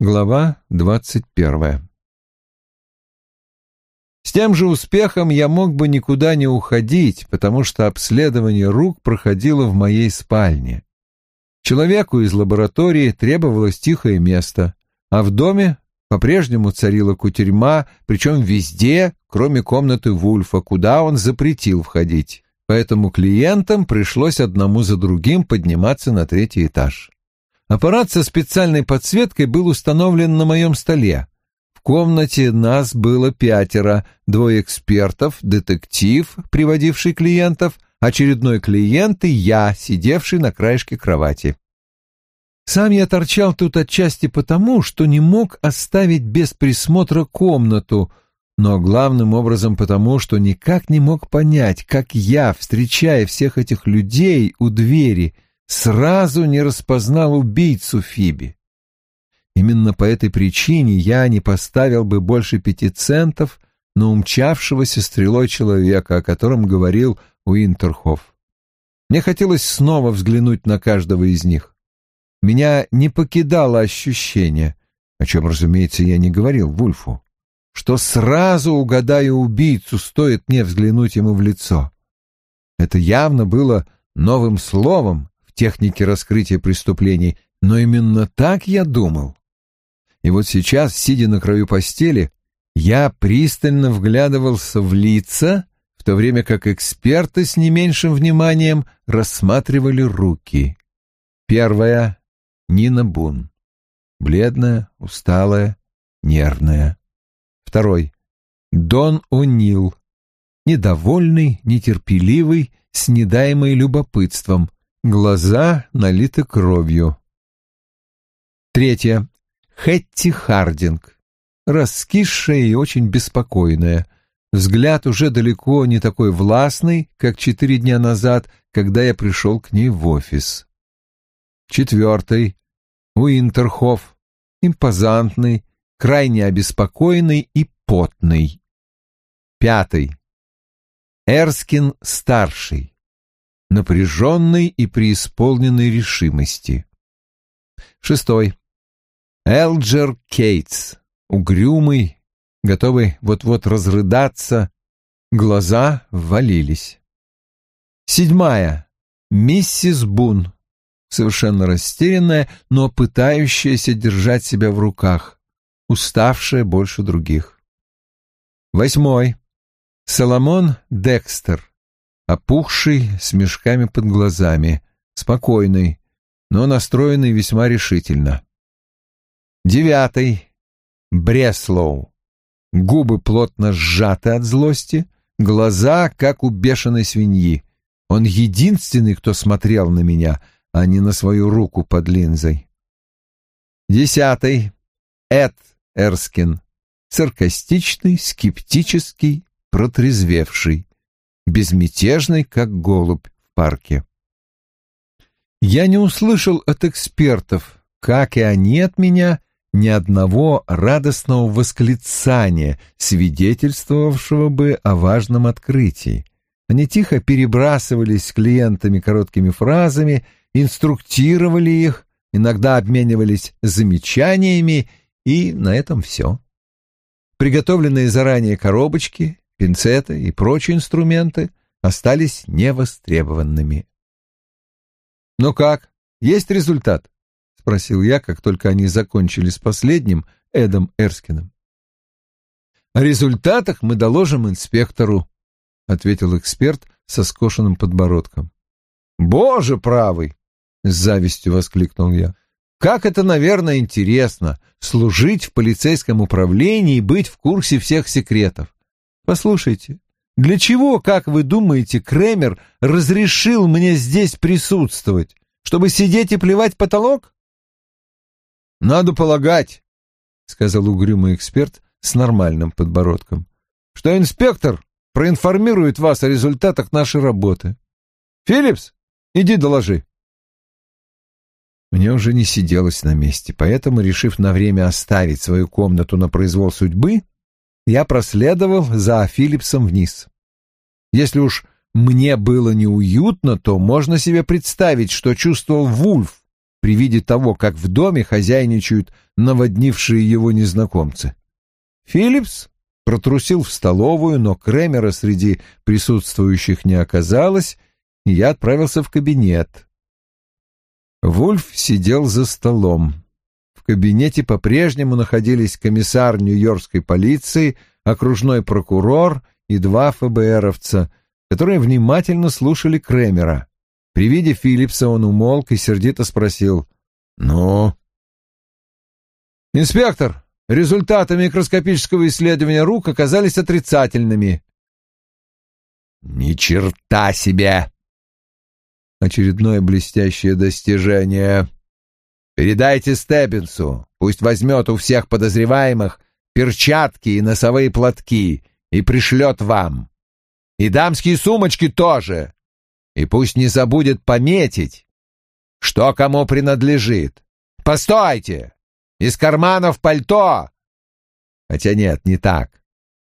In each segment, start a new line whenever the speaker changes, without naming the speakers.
Глава двадцать первая С тем же успехом я мог бы никуда не уходить, потому что обследование рук проходило в моей спальне. Человеку из лаборатории требовалось тихое место, а в доме по-прежнему царила кутерьма, причем везде, кроме комнаты Вульфа, куда он запретил входить. Поэтому клиентам пришлось одному за другим подниматься на третий этаж. Аппарат со специальной подсветкой был установлен на моем столе. В комнате нас было пятеро, двое экспертов, детектив, приводивший клиентов, очередной клиент и я, сидевший на краешке кровати. Сам я торчал тут отчасти потому, что не мог оставить без присмотра комнату, но главным образом потому, что никак не мог понять, как я, встречая всех этих людей у двери, сразу не распознал убийцу Фиби. Именно по этой причине я не поставил бы больше пяти центов на умчавшегося стрелой человека, о котором говорил Уинтерхоф. Мне хотелось снова взглянуть на каждого из них. Меня не покидало ощущение, о чем, разумеется, я не говорил Вульфу, что сразу угадаю убийцу, стоит мне взглянуть ему в лицо. Это явно было новым словом в технике раскрытия преступлений, но именно так я думал. И вот сейчас, сидя на краю постели, я пристально вглядывался в лица, в то время как эксперты с не меньшим вниманием рассматривали руки. Первая Нина Бун. Бледная, усталая, нервная. Второй. Дон О'Нил. Недовольный, нетерпеливый, с недаемой любопытством. Глаза налиты кровью. Третья. Хэтти Хардинг. Раскисшая и очень беспокойная. Взгляд уже далеко не такой властный, как четыре дня назад, когда я пришел к ней в офис. Четвертый. Уинтерхоф. Импозантный, крайне обеспокоенный и потный. Пятый. Эрскин-старший. Напряженный и преисполненный решимости. Шестой. Элджер Кейтс. Угрюмый, готовый вот-вот разрыдаться. Глаза ввалились. Седьмая. Миссис Бун совершенно растерянная, но пытающаяся держать себя в руках, уставшая больше других. Восьмой. Соломон Декстер, опухший, с мешками под глазами, спокойный, но настроенный весьма решительно. Девятый. Бреслоу. Губы плотно сжаты от злости, глаза, как у бешеной свиньи. Он единственный, кто смотрел на меня — а не на свою руку под линзой. Десятый. Эд Эрскин. Саркастичный, скептический, протрезвевший. Безмятежный, как голубь в парке. Я не услышал от экспертов, как и они от меня, ни одного радостного восклицания, свидетельствовавшего бы о важном открытии. Они тихо перебрасывались с клиентами короткими фразами инструктировали их, иногда обменивались замечаниями, и на этом все. Приготовленные заранее коробочки, пинцеты и прочие инструменты остались невостребованными. «Ну как, есть результат?» — спросил я, как только они закончили с последним, Эдом Эрскиным. «О результатах мы доложим инспектору», — ответил эксперт со скошенным подбородком. «Боже правый! — с завистью воскликнул я. «Как это, наверное, интересно — служить в полицейском управлении и быть в курсе всех секретов. Послушайте, для чего, как вы думаете, Кремер разрешил мне здесь присутствовать? Чтобы сидеть и плевать потолок?» «Надо полагать», — сказал угрюмый эксперт с нормальным подбородком, «что инспектор проинформирует вас о результатах нашей работы. Филлипс, иди доложи». Мне уже не сиделось на месте, поэтому, решив на время оставить свою комнату на произвол судьбы, я проследовал за Филлипсом вниз. Если уж мне было неуютно, то можно себе представить, что чувствовал Вульф, при виде того, как в доме хозяйничают наводнившие его незнакомцы. Филлипс протрусил в столовую, но Кремера среди присутствующих не оказалось, и я отправился в кабинет. Вульф сидел за столом. Кабинете по-прежнему находились комиссар Нью-Йоркской полиции, окружной прокурор и два ФБРовца, которые внимательно слушали Кремера. При виде Филлипса он умолк и сердито спросил «Ну?» «Инспектор, результаты микроскопического исследования рук оказались отрицательными».
«Ни черта себе!»
Очередное блестящее достижение. Передайте Стеббинсу, пусть возьмет у всех подозреваемых перчатки и носовые платки и пришлет вам. И дамские сумочки тоже. И пусть не забудет пометить, что кому принадлежит. Постойте! Из карманов пальто! Хотя нет, не так.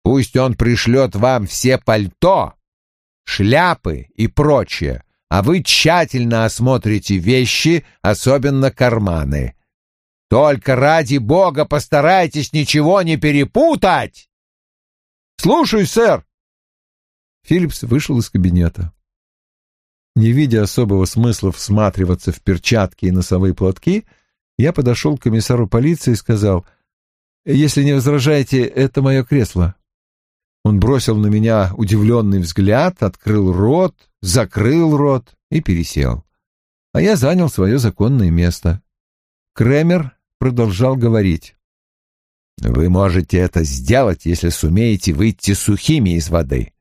Пусть он пришлет вам все пальто, шляпы и прочее, а вы тщательно осмотрите вещи, особенно карманы. Только ради бога постарайтесь ничего не перепутать. Слушай, сэр. Филлипс вышел из кабинета. Не видя особого смысла всматриваться в перчатки и носовые платки, я подошел к комиссару полиции и сказал, «Если не возражаете, это мое кресло». Он бросил на меня удивленный взгляд, открыл рот, закрыл рот и пересел. А я занял свое законное место. Кремер продолжал говорить. «Вы можете это сделать, если сумеете выйти сухими из воды.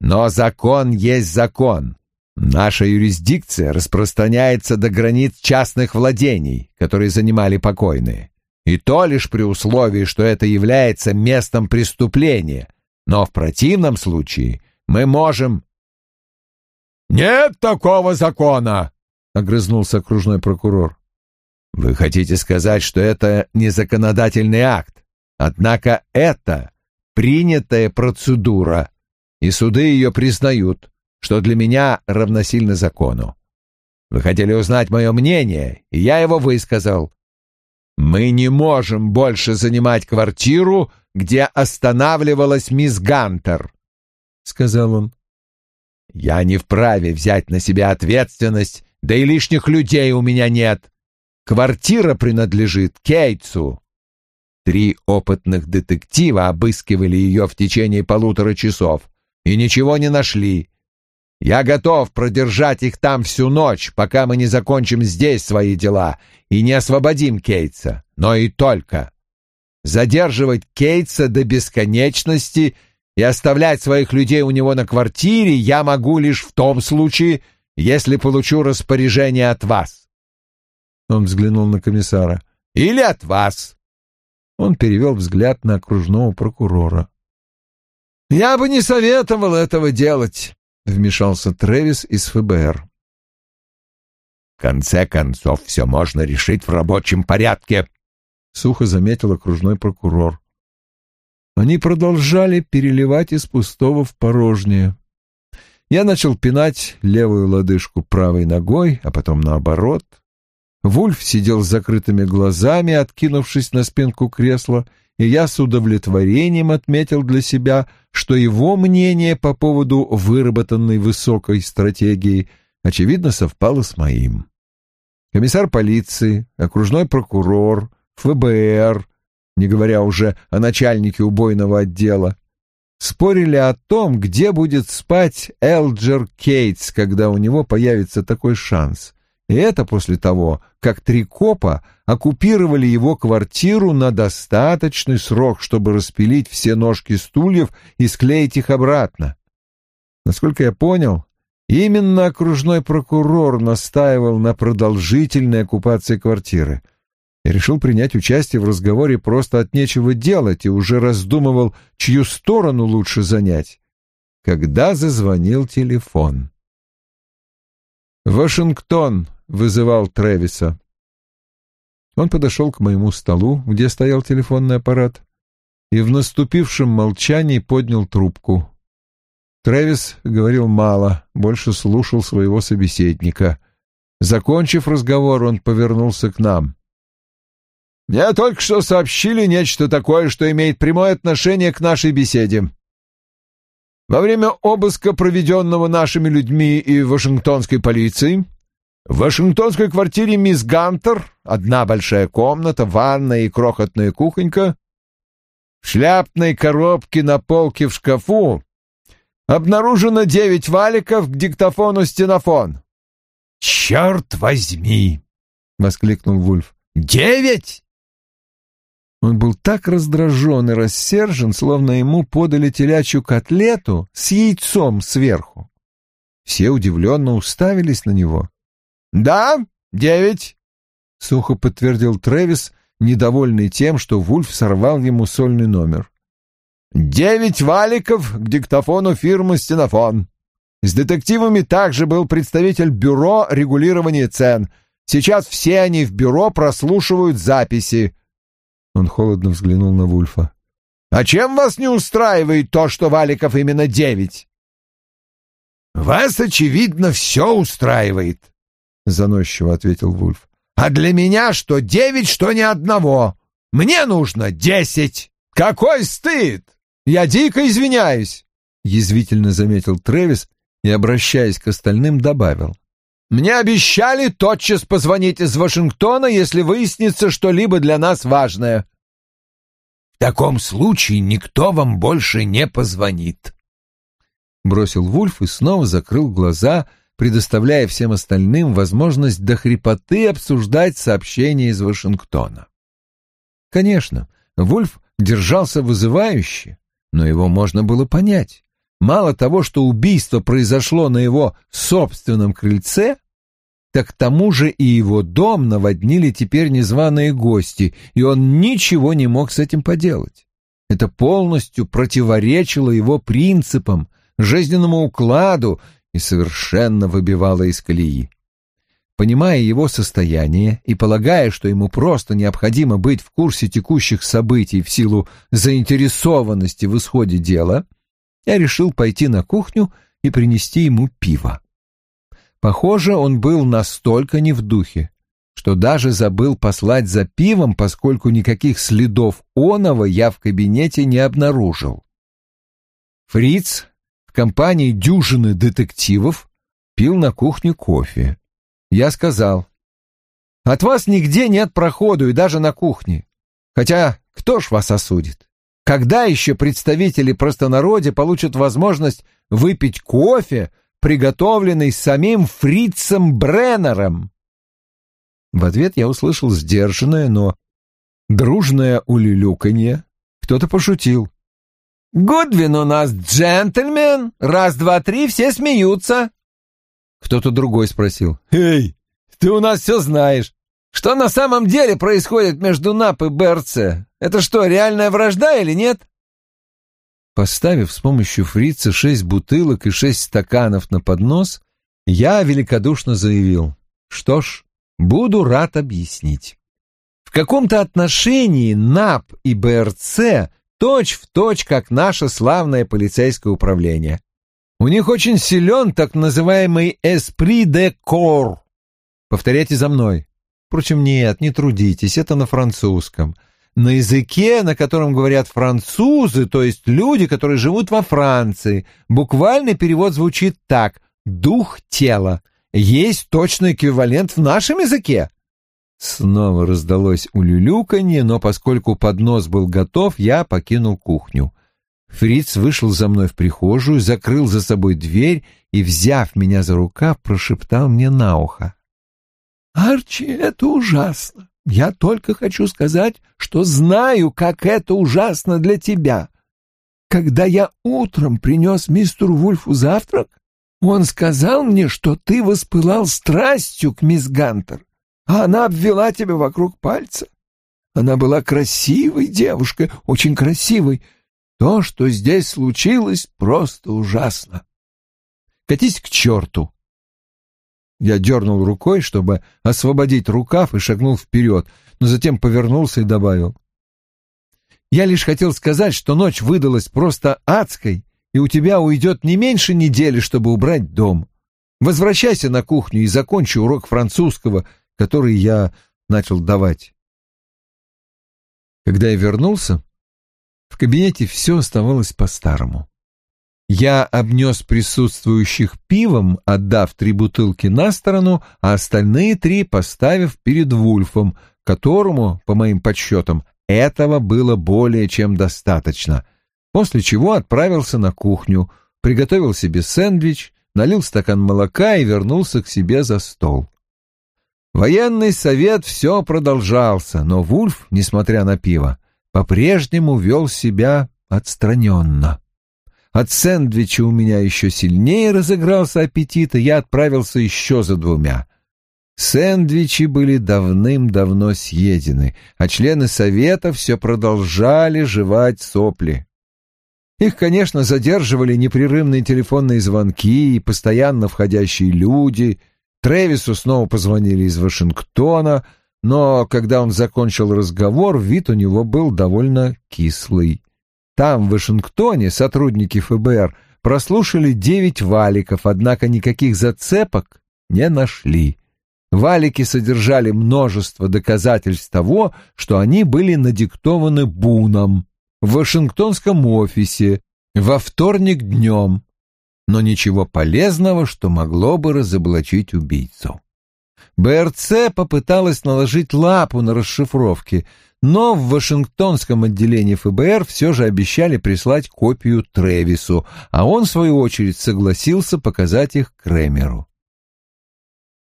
Но закон есть закон. Наша юрисдикция распространяется до границ частных владений, которые занимали покойные. И то лишь при условии, что это является местом преступления — но в противном случае мы можем...» «Нет такого закона!» — огрызнулся окружной прокурор. «Вы хотите сказать, что это не законодательный акт? Однако это принятая процедура, и суды ее признают, что для меня равносильно закону. Вы хотели узнать мое мнение, и я его высказал. Мы не можем больше занимать квартиру, где останавливалась мисс Гантер, — сказал он. Я не вправе взять на себя ответственность, да и лишних людей у меня нет. Квартира принадлежит Кейтсу. Три опытных детектива обыскивали ее в течение полутора часов и ничего не нашли. Я готов продержать их там всю ночь, пока мы не закончим здесь свои дела и не освободим Кейтса, но и только. Задерживать Кейтса до бесконечности и оставлять своих людей у него на квартире я могу лишь в том случае, если получу распоряжение от вас. Он взглянул на комиссара. Или от вас. Он перевел взгляд на окружного прокурора. «Я бы не советовал этого делать», — вмешался Трэвис из ФБР. «В конце концов, все можно решить в рабочем порядке», — сухо заметил окружной прокурор. Они продолжали переливать из пустого в порожнее. Я начал пинать левую лодыжку правой ногой, а потом наоборот. Вульф сидел с закрытыми глазами, откинувшись на спинку кресла, и я с удовлетворением отметил для себя, что его мнение по поводу выработанной высокой стратегии очевидно совпало с моим. Комиссар полиции, окружной прокурор, ФБР, не говоря уже о начальнике убойного отдела, спорили о том, где будет спать Элджер Кейтс, когда у него появится такой шанс. И это после того, как три копа оккупировали его квартиру на достаточный срок, чтобы распилить все ножки стульев и склеить их обратно. Насколько я понял, именно окружной прокурор настаивал на продолжительной оккупации квартиры — я решил принять участие в разговоре просто от нечего делать и уже раздумывал, чью сторону лучше занять, когда зазвонил телефон. «Вашингтон!» — вызывал Трэвиса. Он подошел к моему столу, где стоял телефонный аппарат, и в наступившем молчании поднял трубку. Трэвис говорил мало, больше слушал своего собеседника — Закончив разговор, он повернулся к нам. «Мне только что сообщили нечто такое, что имеет прямое отношение к нашей беседе. Во время обыска, проведенного нашими людьми и Вашингтонской полицией, в Вашингтонской квартире мисс Гантер, одна большая комната, ванная и крохотная кухонька, в шляпной коробке на полке в шкафу обнаружено девять валиков к диктофону стенофон.
«Черт возьми!» — воскликнул Вульф. «Девять?»
Он был так раздражен и рассержен, словно ему подали телячью котлету с яйцом сверху. Все удивленно уставились на него. «Да, девять», — сухо подтвердил Трэвис, недовольный тем, что Вульф сорвал ему сольный номер. «Девять валиков к диктофону фирмы «Стенофон». С детективами также был представитель бюро регулирования цен. Сейчас все они в бюро прослушивают записи. Он холодно взглянул на Вульфа. «А чем вас не устраивает то, что валиков именно девять?»
«Вас, очевидно, все устраивает», — заносчиво ответил Вульф. «А для меня что девять, что ни одного. Мне нужно десять.
Какой стыд! Я дико извиняюсь!» — язвительно заметил Трэвис и, обращаясь к остальным, добавил. «Мне обещали тотчас позвонить из Вашингтона, если выяснится что-либо для нас важное».
«В таком случае никто вам больше не позвонит», —
бросил Вульф и снова закрыл глаза, предоставляя всем остальным возможность до хрипоты обсуждать сообщение из Вашингтона. Конечно, Вульф держался вызывающе, но его можно было понять. Мало того, что убийство произошло на его собственном крыльце, так к тому же и его дом наводнили теперь незваные гости, и он ничего не мог с этим поделать. Это полностью противоречило его принципам, жизненному укладу и совершенно выбивало из колеи. Понимая его состояние и полагая, что ему просто необходимо быть в курсе текущих событий в силу заинтересованности в исходе дела, я решил пойти на кухню и принести ему пиво. Похоже, он был настолько не в духе, что даже забыл послать за пивом, поскольку никаких следов оного я в кабинете не обнаружил. Фриц в компании дюжины детективов пил на кухне кофе. Я сказал, «От вас нигде нет проходу и даже на кухне. Хотя кто ж вас осудит? Когда еще представители простонародья получат возможность выпить кофе приготовленный самим Фрицем Бреннером. В ответ я услышал сдержанное, но дружное улюлюканье. Кто-то пошутил. «Гудвин у нас джентльмен! Раз, два, три, все смеются!» Кто-то другой спросил. «Эй, ты у нас все знаешь! Что на самом деле происходит между НАП и БРЦ? Это что, реальная вражда или нет?» Поставив с помощью фрица шесть бутылок и шесть стаканов на поднос, я великодушно заявил, что ж, буду рад объяснить. В каком-то отношении НАП и БРЦ точь-в-точь, точь, как наше славное полицейское управление. У них очень силен так называемый «esprit de corps». Повторяйте за мной. Впрочем, нет, не трудитесь, это на французском — на языке, на котором говорят французы, то есть люди, которые живут во Франции. Буквальный перевод звучит так «дух тела». Есть точный эквивалент в нашем языке. Снова раздалось улюлюканье, но поскольку поднос был готов, я покинул кухню. Фриц вышел за мной в прихожую, закрыл за собой дверь и, взяв меня за рукав, прошептал мне на ухо. «Арчи, это ужасно. Я только хочу сказать, что знаю, как это ужасно для тебя. Когда я утром принес мистеру Вульфу завтрак, он сказал мне, что ты воспылал страстью к мисс Гантер, а она обвела тебя вокруг пальца. Она была красивой девушкой, очень красивой. То, что здесь случилось, просто ужасно. Катись к черту, я дернул рукой, чтобы освободить рукав, и шагнул вперед, но затем повернулся и добавил. «Я лишь хотел сказать, что ночь выдалась просто адской, и у тебя уйдет не меньше недели, чтобы убрать дом. Возвращайся на кухню и закончи урок французского, который я начал давать. Когда я вернулся, в кабинете все оставалось по-старому. Я обнес присутствующих пивом, отдав три бутылки на сторону, а остальные три поставив перед Вульфом, которому, по моим подсчетам, этого было более чем достаточно, после чего отправился на кухню, приготовил себе сэндвич, налил стакан молока и вернулся к себе за стол. Военный совет все продолжался, но Вульф, несмотря на пиво, по-прежнему вел себя отстраненно. От сэндвича у меня еще сильнее разыгрался аппетит, и я отправился еще за двумя. Сэндвичи были давным-давно съедены, а члены совета все продолжали жевать сопли. Их, конечно, задерживали непрерывные телефонные звонки и постоянно входящие люди. Тревису снова позвонили из Вашингтона, но когда он закончил разговор, вид у него был довольно кислый. Там, в Вашингтоне, сотрудники ФБР прослушали девять валиков, однако никаких зацепок не нашли. Валики содержали множество доказательств того, что они были надиктованы Буном в Вашингтонском офисе во вторник днем, но ничего полезного, что могло бы разоблачить убийцу. БРЦ попыталась наложить лапу на расшифровки, но в Вашингтонском отделении ФБР все же обещали прислать копию Тревису, а он, в свою очередь, согласился показать их Кремеру.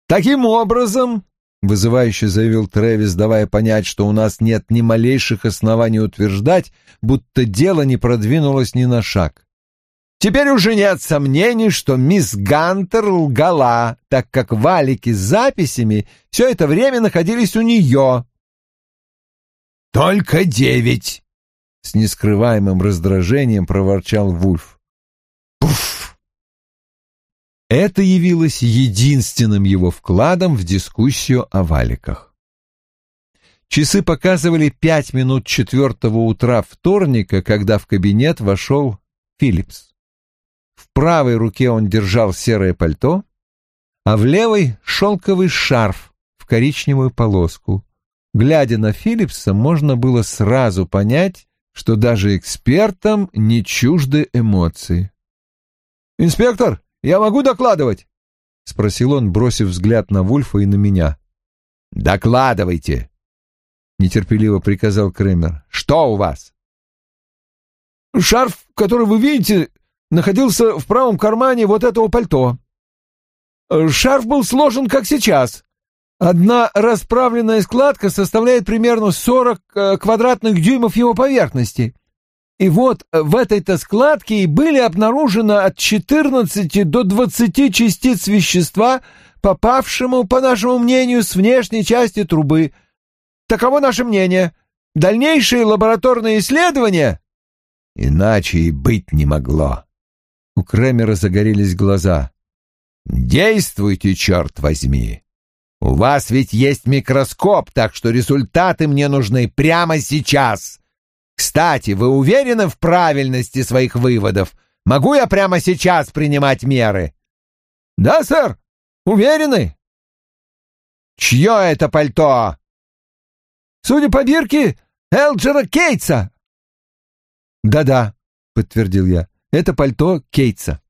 «Таким образом», — вызывающе заявил Трэвис, давая понять, что у нас нет ни малейших оснований утверждать, будто дело не продвинулось ни на шаг. Теперь уже нет сомнений, что мисс Гантер лгала, так как валики с записями все это время находились у нее.
«Только девять!» — с нескрываемым раздражением проворчал Вульф.
«Пуф!» Это явилось единственным его вкладом в дискуссию о валиках. Часы показывали пять минут четвертого утра вторника, когда в кабинет вошел Филлипс. Правой руке он держал серое пальто, а в левой — шелковый шарф в коричневую полоску. Глядя на Филлипса, можно было сразу понять, что даже экспертам не чужды эмоции. «Инспектор, я могу докладывать?» — спросил он, бросив взгляд на Вульфа и на меня.
«Докладывайте!» — нетерпеливо приказал Кремер. «Что у вас?»
«Шарф, который вы видите, находился в правом кармане вот этого пальто. Шарф был сложен, как сейчас. Одна расправленная складка составляет примерно 40 э, квадратных дюймов его поверхности. И вот в этой-то складке и были обнаружены от 14 до 20 частиц вещества, попавшему, по нашему мнению, с внешней части трубы. Таково наше мнение. Дальнейшие лабораторные исследования...
Иначе и быть не могло,
у Кремера загорелись глаза.
«Действуйте, черт возьми! У вас ведь есть микроскоп, так что результаты мне нужны прямо сейчас. Кстати, вы уверены в правильности своих выводов? Могу я прямо сейчас принимать меры?»
«Да, сэр, уверены».
«Чье это пальто?»
«Судя по бирке, Элджера Кейтса». «Да-да», — подтвердил я. Это пальто Кейтса.